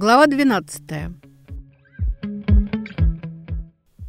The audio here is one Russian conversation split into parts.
Глава 12.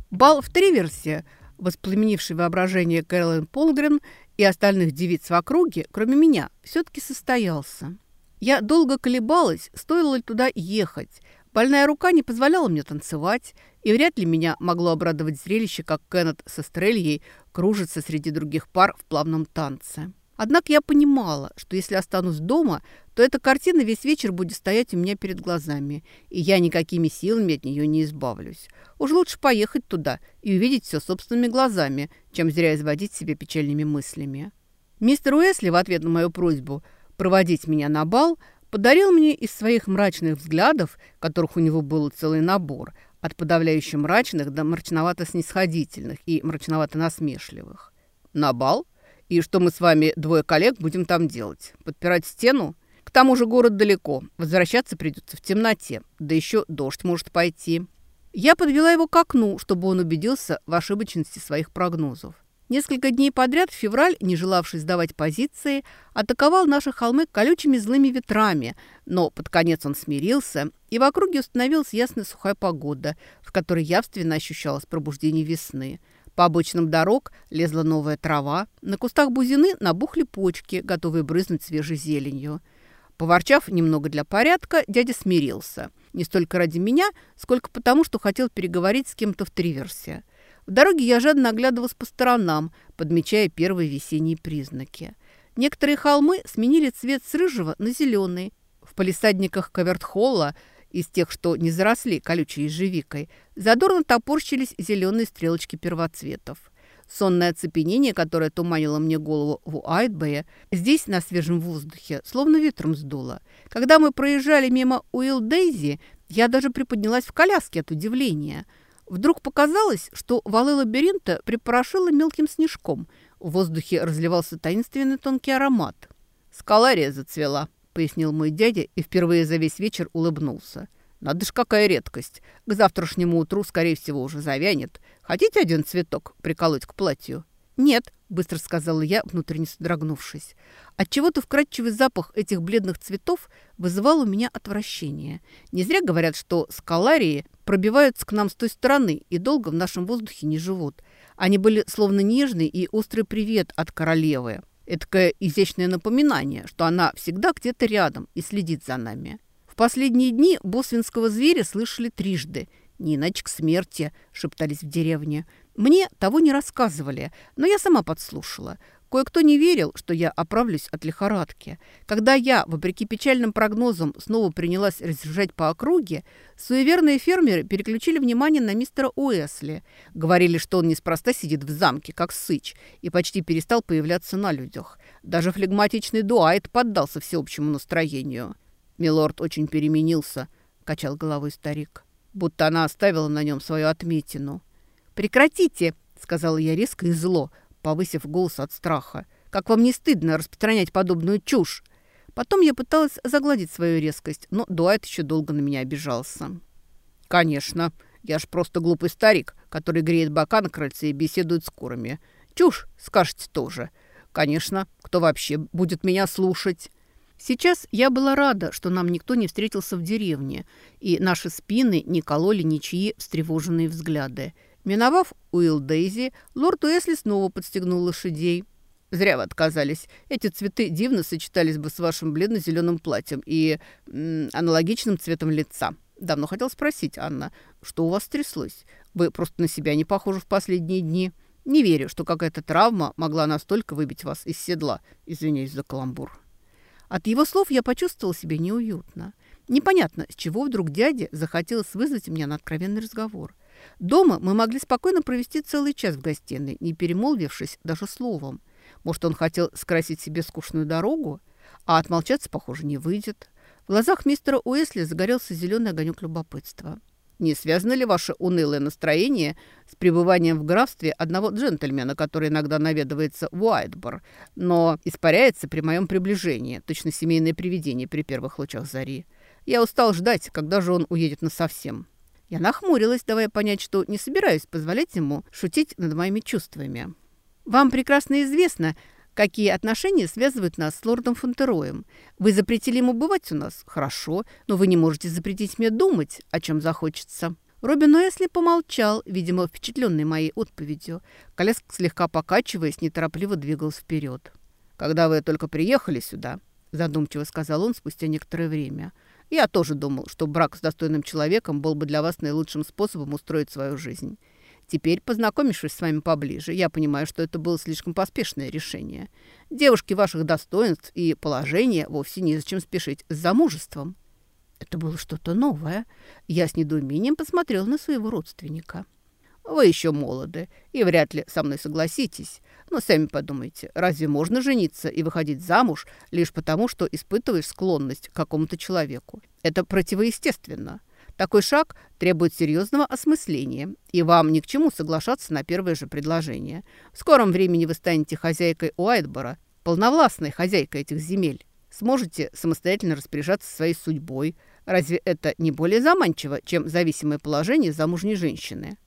Бал в Триверсе, воспламенивший воображение Кэролин Полгрен и остальных девиц в округе, кроме меня, все-таки состоялся. Я долго колебалась, стоило ли туда ехать. Больная рука не позволяла мне танцевать, и вряд ли меня могло обрадовать зрелище, как Кеннет со Стрельей кружится среди других пар в плавном танце. Однако я понимала, что если останусь дома, то эта картина весь вечер будет стоять у меня перед глазами, и я никакими силами от нее не избавлюсь. Уж лучше поехать туда и увидеть все собственными глазами, чем зря изводить себе печальными мыслями. Мистер Уэсли в ответ на мою просьбу проводить меня на бал подарил мне из своих мрачных взглядов, которых у него был целый набор, от подавляюще мрачных до мрачновато-снисходительных и мрачновато-насмешливых. «На бал?» И что мы с вами, двое коллег, будем там делать? Подпирать стену? К тому же город далеко. Возвращаться придется в темноте. Да еще дождь может пойти. Я подвела его к окну, чтобы он убедился в ошибочности своих прогнозов. Несколько дней подряд февраль, не желавший сдавать позиции, атаковал наши холмы колючими злыми ветрами, но под конец он смирился, и в округе установилась ясная сухая погода, в которой явственно ощущалось пробуждение весны – по обочинам дорог лезла новая трава, на кустах бузины набухли почки, готовые брызнуть свежей зеленью. Поворчав немного для порядка, дядя смирился. Не столько ради меня, сколько потому, что хотел переговорить с кем-то в Триверсе. В дороге я жадно оглядывалась по сторонам, подмечая первые весенние признаки. Некоторые холмы сменили цвет с рыжего на зеленый. В палисадниках Кавертхолла из тех, что не заросли колючей ежевикой, задорно топорщились зеленые стрелочки первоцветов. Сонное оцепенение, которое туманило мне голову в Уайтбее, здесь, на свежем воздухе, словно ветром сдуло. Когда мы проезжали мимо Уилл Дейзи, я даже приподнялась в коляске от удивления. Вдруг показалось, что валы лабиринта припорошило мелким снежком. В воздухе разливался таинственный тонкий аромат. Скалария зацвела, – пояснил мой дядя и впервые за весь вечер улыбнулся. «Надо ж, какая редкость. К завтрашнему утру, скорее всего, уже завянет. Хотите один цветок приколоть к платью?» «Нет», – быстро сказала я, внутренне содрогнувшись. Отчего-то вкрадчивый запах этих бледных цветов вызывал у меня отвращение. Не зря говорят, что скаларии пробиваются к нам с той стороны и долго в нашем воздухе не живут. Они были словно нежный и острый привет от королевы. Эдакое изящное напоминание, что она всегда где-то рядом и следит за нами. В последние дни босвинского зверя слышали трижды. «Не иначе к смерти», — шептались в деревне. Мне того не рассказывали, но я сама подслушала. Кое-кто не верил, что я оправлюсь от лихорадки. Когда я, вопреки печальным прогнозам, снова принялась разъезжать по округе, суеверные фермеры переключили внимание на мистера Уэсли. Говорили, что он неспроста сидит в замке, как сыч, и почти перестал появляться на людях. Даже флегматичный Дуайт поддался всеобщему настроению. «Милорд очень переменился», — качал головой старик, будто она оставила на нем свою отметину. «Прекратите!» — сказала я резко и зло — повысив голос от страха. «Как вам не стыдно распространять подобную чушь?» Потом я пыталась загладить свою резкость, но Дуайт еще долго на меня обижался. «Конечно. Я ж просто глупый старик, который греет бока на крыльце и беседует с курами. Чушь, скажете тоже. Конечно, кто вообще будет меня слушать?» Сейчас я была рада, что нам никто не встретился в деревне, и наши спины не кололи ничьи встревоженные взгляды – Миновав Уилл Дейзи, лорд Уэсли снова подстегнул лошадей. «Зря вы отказались. Эти цветы дивно сочетались бы с вашим бледно-зеленым платьем и м, аналогичным цветом лица. Давно хотел спросить, Анна, что у вас тряслось? Вы просто на себя не похожи в последние дни. Не верю, что какая-то травма могла настолько выбить вас из седла. Извиняюсь за каламбур». От его слов я почувствовала себя неуютно. Непонятно, с чего вдруг дяде захотелось вызвать меня на откровенный разговор. Дома мы могли спокойно провести целый час в гостиной, не перемолвившись даже словом. Может, он хотел скрасить себе скучную дорогу, а отмолчаться, похоже, не выйдет. В глазах мистера Уэсли загорелся зеленый огонек любопытства. Не связано ли ваше унылое настроение с пребыванием в графстве одного джентльмена, который иногда наведывается в Уайтбор, но испаряется при моем приближении, точно семейное привидение при первых лучах зари? Я устал ждать, когда же он уедет насовсем. Я нахмурилась, давая понять, что не собираюсь позволять ему шутить над моими чувствами. «Вам прекрасно известно, какие отношения связывают нас с лордом Фонтероем. Вы запретили ему бывать у нас? Хорошо, но вы не можете запретить мне думать, о чем захочется». Робин Уэсли помолчал, видимо, впечатленный моей отповедью. Коляска, слегка покачиваясь, неторопливо двигалась вперед. «Когда вы только приехали сюда», – задумчиво сказал он спустя некоторое время – я тоже думал, что брак с достойным человеком был бы для вас наилучшим способом устроить свою жизнь. Теперь, познакомившись с вами поближе, я понимаю, что это было слишком поспешное решение. Девушки ваших достоинств и положения вовсе незачем спешить с замужеством. Это было что-то новое. Я с недоумением посмотрел на своего родственника. Вы еще молоды и вряд ли со мной согласитесь. Но сами подумайте, разве можно жениться и выходить замуж лишь потому, что испытываешь склонность к какому-то человеку? Это противоестественно. Такой шаг требует серьезного осмысления, и вам ни к чему соглашаться на первое же предложение. В скором времени вы станете хозяйкой Уайтбора, полновластной хозяйкой этих земель. Сможете самостоятельно распоряжаться своей судьбой. Разве это не более заманчиво, чем зависимое положение замужней женщины?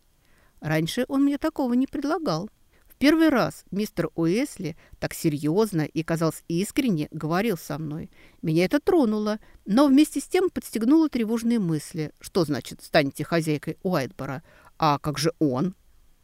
Раньше он мне такого не предлагал. Первый раз мистер Уэсли так серьезно и, казалось, искренне говорил со мной. Меня это тронуло, но вместе с тем подстегнуло тревожные мысли. Что значит «станете хозяйкой Уайтбора»? А как же он?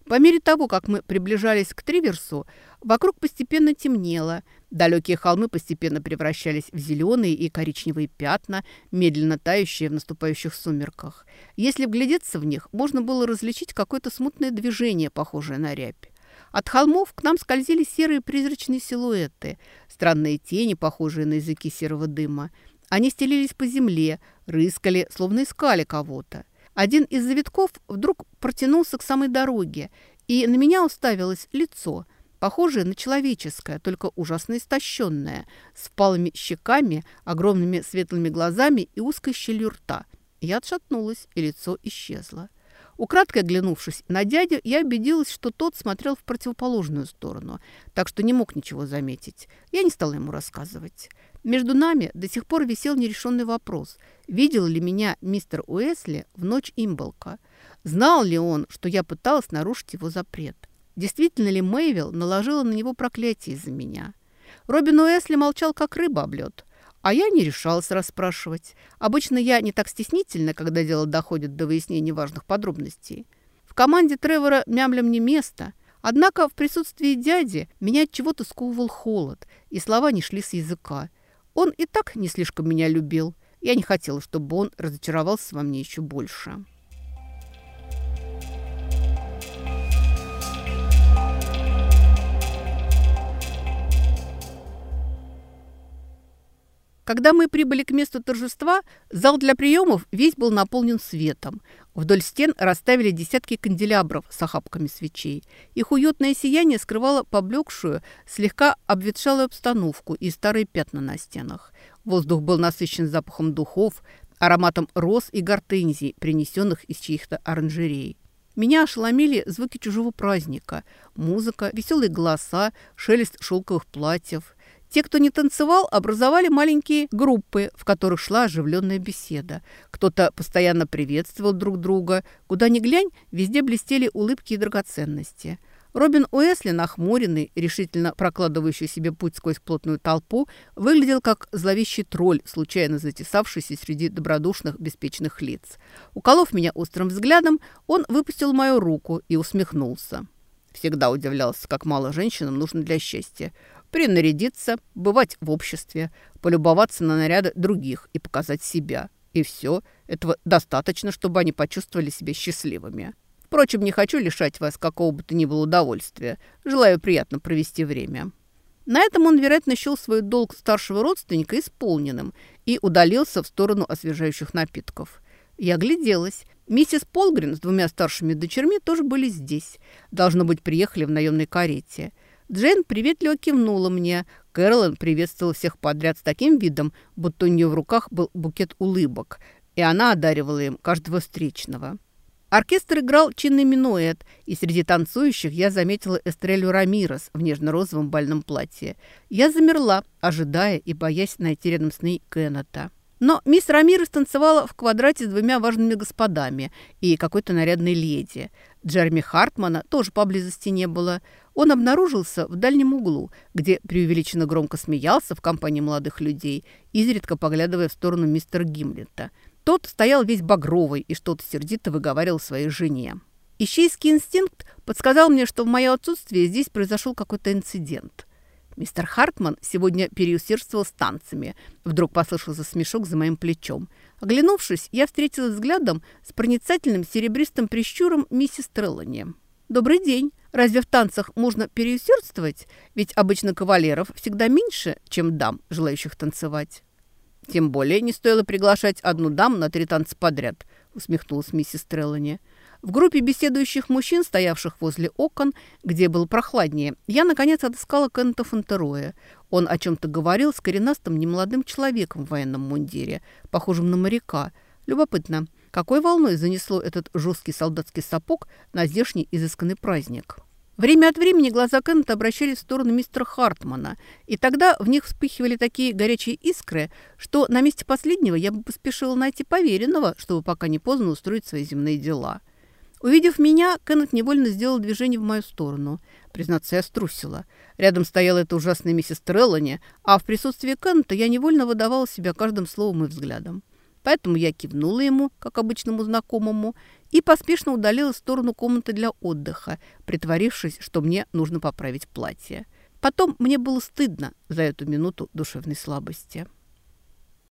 По мере того, как мы приближались к Триверсу, вокруг постепенно темнело. Далекие холмы постепенно превращались в зеленые и коричневые пятна, медленно тающие в наступающих сумерках. Если вглядеться в них, можно было различить какое-то смутное движение, похожее на рябь. От холмов к нам скользили серые призрачные силуэты, странные тени, похожие на языки серого дыма. Они стелились по земле, рыскали, словно искали кого-то. Один из завитков вдруг протянулся к самой дороге, и на меня уставилось лицо, похожее на человеческое, только ужасно истощенное, с впалыми щеками, огромными светлыми глазами и узкой щелью рта. Я отшатнулась, и лицо исчезло. Украдкой оглянувшись на дядю, я убедилась, что тот смотрел в противоположную сторону, так что не мог ничего заметить. Я не стала ему рассказывать. Между нами до сих пор висел нерешенный вопрос, видел ли меня мистер Уэсли в ночь имболка. Знал ли он, что я пыталась нарушить его запрет? Действительно ли Мэйвилл наложила на него проклятие из-за меня? Робин Уэсли молчал, как рыба об лед. А я не решалась расспрашивать. Обычно я не так стеснительна, когда дело доходит до выяснения важных подробностей. В команде Тревора мямлям не место. Однако в присутствии дяди меня от чего-то сковывал холод, и слова не шли с языка. Он и так не слишком меня любил. Я не хотела, чтобы он разочаровался во мне еще больше. Когда мы прибыли к месту торжества, зал для приемов весь был наполнен светом. Вдоль стен расставили десятки канделябров с охапками свечей. Их уютное сияние скрывало поблекшую, слегка обветшалую обстановку и старые пятна на стенах. Воздух был насыщен запахом духов, ароматом роз и гортензий, принесенных из чьих-то оранжерей. Меня ошеломили звуки чужого праздника, музыка, веселые голоса, шелест шелковых платьев – те, кто не танцевал, образовали маленькие группы, в которых шла оживленная беседа. Кто-то постоянно приветствовал друг друга. Куда ни глянь, везде блестели улыбки и драгоценности. Робин Уэсли, нахмуренный, решительно прокладывающий себе путь сквозь плотную толпу, выглядел как зловещий тролль, случайно затесавшийся среди добродушных, беспечных лиц. Уколов меня острым взглядом, он выпустил мою руку и усмехнулся. Всегда удивлялся, как мало женщинам нужно для счастья принарядиться, бывать в обществе, полюбоваться на наряды других и показать себя. И все. Этого достаточно, чтобы они почувствовали себя счастливыми. Впрочем, не хочу лишать вас какого бы то ни было удовольствия. Желаю приятно провести время». На этом он, вероятно, счел свой долг старшего родственника исполненным и удалился в сторону освежающих напитков. Я гляделась. Миссис Полгрин с двумя старшими дочерьми тоже были здесь. Должно быть, приехали в наемной карете. Джейн приветливо кивнула мне. Кэролин приветствовала всех подряд с таким видом, будто у нее в руках был букет улыбок, и она одаривала им каждого встречного. Оркестр играл чинный минуэт, и среди танцующих я заметила Эстрелю Рамирос в нежно-розовом бальном платье. Я замерла, ожидая и боясь найти рядом с ней Кеннета. Но мисс Рамирес танцевала в квадрате с двумя важными господами и какой-то нарядной леди. Джереми Хартмана тоже поблизости не было. Он обнаружился в дальнем углу, где преувеличенно громко смеялся в компании молодых людей, изредка поглядывая в сторону мистера Гимлета. Тот стоял весь багровый и что-то сердито выговаривал своей жене. Ищейский инстинкт подсказал мне, что в мое отсутствие здесь произошел какой-то инцидент – Мистер Хартман сегодня переусердствовал с танцами. Вдруг послышался смешок за моим плечом. Оглянувшись, я встретилась взглядом с проницательным серебристым прищуром миссис Треллани. «Добрый день. Разве в танцах можно переусердствовать? Ведь обычно кавалеров всегда меньше, чем дам, желающих танцевать». «Тем более не стоило приглашать одну даму на три танца подряд», усмехнулась миссис Треллани. В группе беседующих мужчин, стоявших возле окон, где было прохладнее, я, наконец, отыскала Кента Фонтероя. Он о чем-то говорил с коренастым немолодым человеком в военном мундире, похожим на моряка. Любопытно, какой волной занесло этот жесткий солдатский сапог на здешний изысканный праздник? Время от времени глаза Кента обращались в сторону мистера Хартмана, и тогда в них вспыхивали такие горячие искры, что на месте последнего я бы поспешила найти поверенного, чтобы пока не поздно устроить свои земные дела. Увидев меня, Кеннет невольно сделал движение в мою сторону. Признаться, я струсила. Рядом стояла эта ужасная миссис Треллани, а в присутствии Кеннета я невольно выдавала себя каждым словом и взглядом. Поэтому я кивнула ему, как обычному знакомому, и поспешно удалилась в сторону комнаты для отдыха, притворившись, что мне нужно поправить платье. Потом мне было стыдно за эту минуту душевной слабости.